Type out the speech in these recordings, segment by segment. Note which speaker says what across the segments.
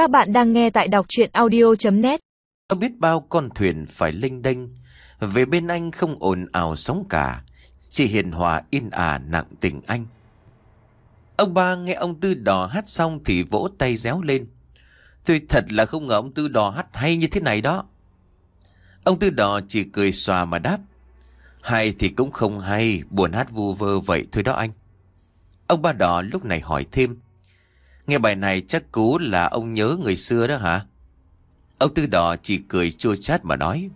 Speaker 1: Các bạn đang nghe tại đọc chuyện audio.net
Speaker 2: Có biết bao con thuyền phải linh đênh, Về bên anh không ồn ào sóng cả, Chỉ hiền hòa yên ả nặng tình anh. Ông ba nghe ông Tư Đò hát xong thì vỗ tay réo lên. Tôi thật là không ngờ ông Tư Đò hát hay như thế này đó. Ông Tư Đò chỉ cười xòa mà đáp, Hay thì cũng không hay, Buồn hát vu vơ vậy thôi đó anh. Ông ba đỏ lúc này hỏi thêm Nghe bài này chắc cú là ông nhớ người xưa đó hả? Ông Tư Đỏ chỉ cười chua chát mà nói.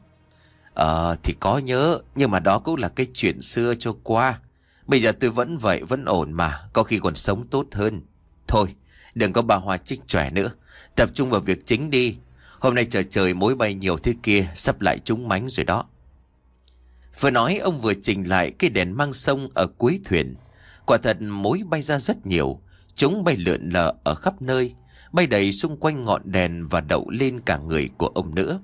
Speaker 2: Ờ thì có nhớ, nhưng mà đó cũng là cái chuyện xưa cho qua. Bây giờ tôi vẫn vậy, vẫn ổn mà, có khi còn sống tốt hơn. Thôi, đừng có bà hoa trích trẻ nữa, tập trung vào việc chính đi. Hôm nay trời trời mối bay nhiều thế kia, sắp lại trúng mánh rồi đó. Vừa nói ông vừa chỉnh lại cái đèn mang sông ở cuối thuyền. Quả thật mối bay ra rất nhiều, Chúng bay lượn lờ ở khắp nơi, bay đầy xung quanh ngọn đèn và đậu lên cả người của ông nữa.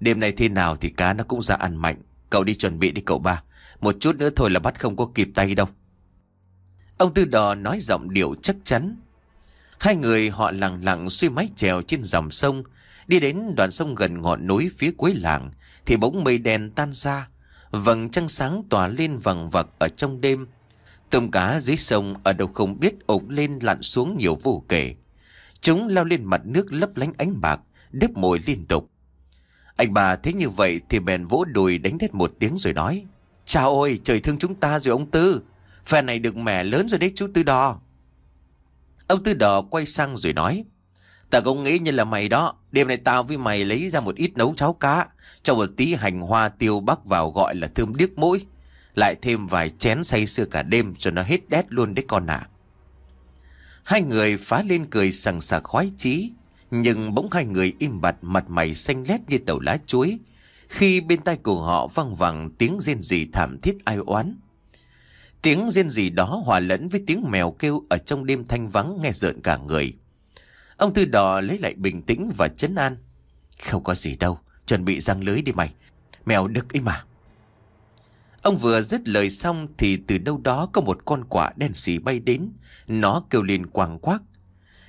Speaker 2: Đêm này thế nào thì cá nó cũng ra ăn mạnh. Cậu đi chuẩn bị đi cậu ba. Một chút nữa thôi là bắt không có kịp tay đâu. Ông Tư Đò nói giọng điệu chắc chắn. Hai người họ lặng lặng suy máy trèo trên dòng sông. Đi đến đoạn sông gần ngọn núi phía cuối làng. Thì bỗng mây đèn tan ra. Vầng trăng sáng tỏa lên vầng vặc ở trong đêm. Tôm cá dưới sông ở đâu không biết ổn lên lặn xuống nhiều vô kể. Chúng lao lên mặt nước lấp lánh ánh bạc, đếp mồi liên tục. Anh bà thấy như vậy thì bèn vỗ đùi đánh thét một tiếng rồi nói. Chào ôi, trời thương chúng ta rồi ông Tư. Phe này được mẻ lớn rồi đấy chú Tư Đò. Ông Tư Đò quay sang rồi nói. tao cũng nghĩ như là mày đó. Đêm nay tao với mày lấy ra một ít nấu cháo cá. Cho một tí hành hoa tiêu bắc vào gọi là thơm điếc mũi. Lại thêm vài chén say sưa cả đêm cho nó hết đét luôn đấy con ạ. Hai người phá lên cười sằng sạc khoái chí. Nhưng bỗng hai người im bặt mặt mày xanh lét như tàu lá chuối. Khi bên tai của họ văng vẳng tiếng rên rỉ thảm thiết ai oán. Tiếng rên rỉ đó hòa lẫn với tiếng mèo kêu ở trong đêm thanh vắng nghe rợn cả người. Ông Tư đỏ lấy lại bình tĩnh và chấn an. Không có gì đâu, chuẩn bị răng lưới đi mày. Mèo đực ấy mà. Ông vừa dứt lời xong thì từ đâu đó có một con quả đen xì bay đến. Nó kêu lên quàng quác.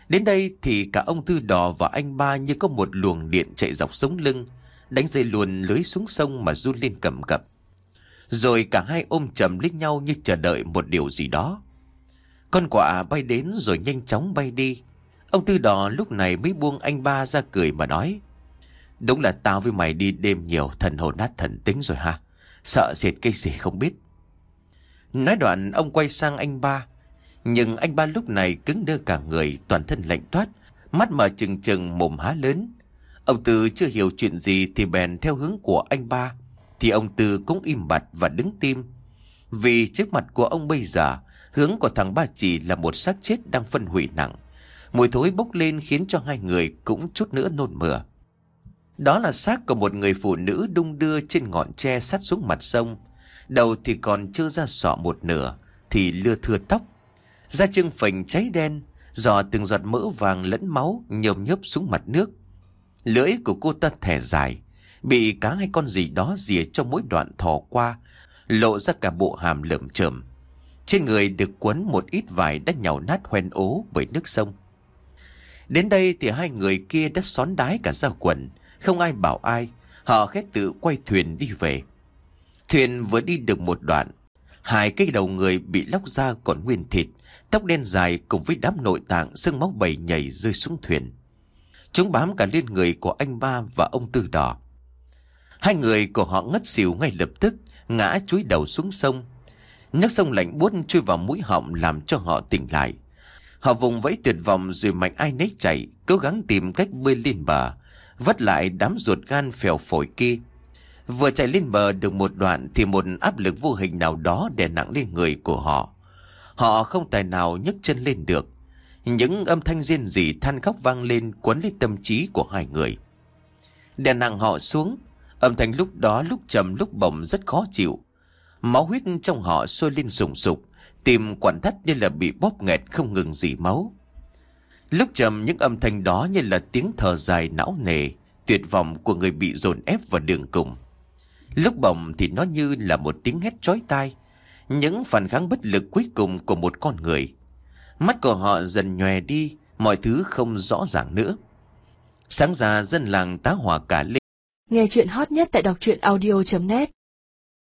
Speaker 2: Đến đây thì cả ông Tư Đò và anh ba như có một luồng điện chạy dọc sống lưng. Đánh dây luồn lưới xuống sông mà run lên cầm cập. Rồi cả hai ôm chầm lít nhau như chờ đợi một điều gì đó. Con quả bay đến rồi nhanh chóng bay đi. Ông Tư Đò lúc này mới buông anh ba ra cười mà nói. Đúng là tao với mày đi đêm nhiều, thần hồn nát thần tính rồi ha. Sợ dệt cái gì không biết. Nói đoạn, ông quay sang anh ba. Nhưng anh ba lúc này cứng đơ cả người, Toàn thân lạnh toát, Mắt mở trừng trừng, mồm há lớn. Ông Tư chưa hiểu chuyện gì Thì bèn theo hướng của anh ba. Thì ông Tư cũng im bặt và đứng tim. Vì trước mặt của ông bây giờ, Hướng của thằng ba chỉ là một xác chết đang phân hủy nặng. Mùi thối bốc lên khiến cho hai người cũng chút nữa nôn mửa đó là xác của một người phụ nữ đung đưa trên ngọn tre sát xuống mặt sông. Đầu thì còn chưa ra sọ một nửa, thì lưa thưa tóc. Da chân phình cháy đen, dò từng giọt mỡ vàng lẫn máu nhồm nhớp xuống mặt nước. Lưỡi của cô ta thẻ dài, bị cá hay con gì đó rìa trong mỗi đoạn thò qua, lộ ra cả bộ hàm lợm chởm. Trên người được quấn một ít vải đã nhàu nát hoen ố bởi nước sông. Đến đây thì hai người kia đã xón đái cả ra quần, không ai bảo ai, họ khét tự quay thuyền đi về. Thuyền vừa đi được một đoạn, hai cái đầu người bị lóc ra còn nguyên thịt, tóc đen dài cùng với đám nội tạng xương máu bầy nhảy rơi xuống thuyền. Chúng bám cả lên người của anh ba và ông Tư Đỏ. Hai người của họ ngất xỉu ngay lập tức, ngã chuối đầu xuống sông. Nước sông lạnh buốt chui vào mũi họng làm cho họ tỉnh lại. Họ vùng vẫy tuyệt vọng rồi mạnh ai nấy chạy, cố gắng tìm cách bơi lên bờ, vất lại đám ruột gan phèo phổi kia. Vừa chạy lên bờ được một đoạn thì một áp lực vô hình nào đó đè nặng lên người của họ. Họ không tài nào nhấc chân lên được. Những âm thanh riêng rỉ than khóc vang lên quấn lấy tâm trí của hai người. Đè nặng họ xuống, âm thanh lúc đó lúc trầm lúc bồng rất khó chịu. Máu huyết trong họ sôi lên sùng sục, tim quản thắt như là bị bóp nghẹt không ngừng dỉ máu. Lúc trầm những âm thanh đó như là tiếng thở dài não nề, tuyệt vọng của người bị dồn ép vào đường cùng. Lúc bồng thì nó như là một tiếng hét chói tai, những phản kháng bất lực cuối cùng của một con người. Mắt của họ dần nhòe đi, mọi thứ không rõ ràng nữa. Sáng ra dân làng tá hỏa cả lên.
Speaker 3: Nghe chuyện hot nhất tại đọc truyện audio.net